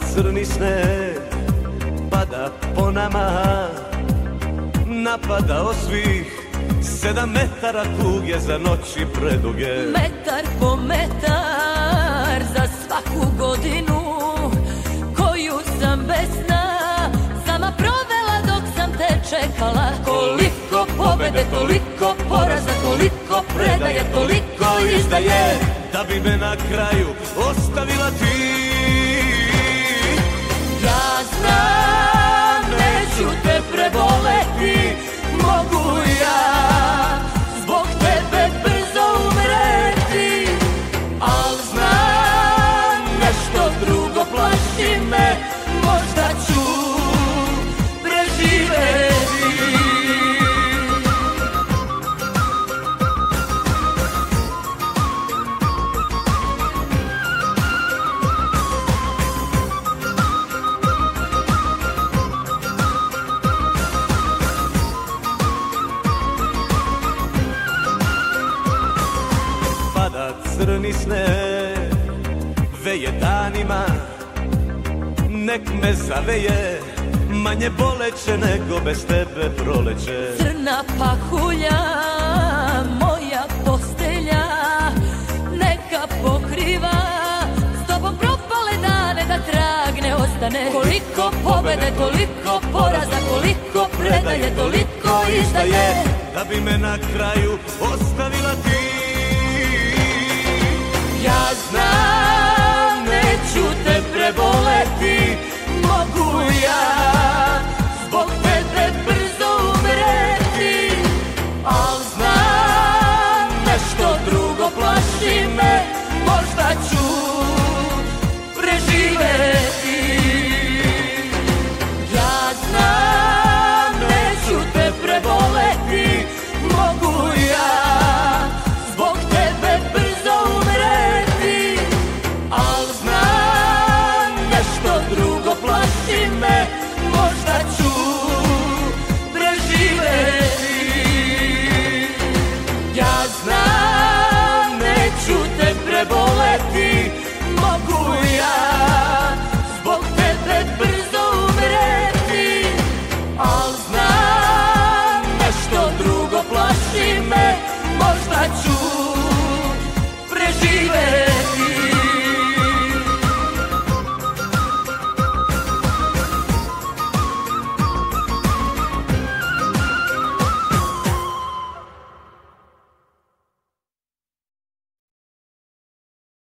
crni sneg pada po nama. Napadao svih sedam metara kuge za noći preduge. Metar po metar za svaku godinu Koju sam bez sna sama provela dok sam te čekala. Koliko pobede, toliko poraza, koliko predaje, toliko izdaje. Da bi me na kraju ostavila ti crni sne Veje danima Nek me zaveje Manje boleće nego bez tebe proleće. Crna pahulja, moja postelja Neka pokriva s tobom propale dane Da trag ne ostane. Koliko pobede, toliko poraza Koliko predaje, toliko izdaje. Da bi me na kraju ostavila Musimy, można.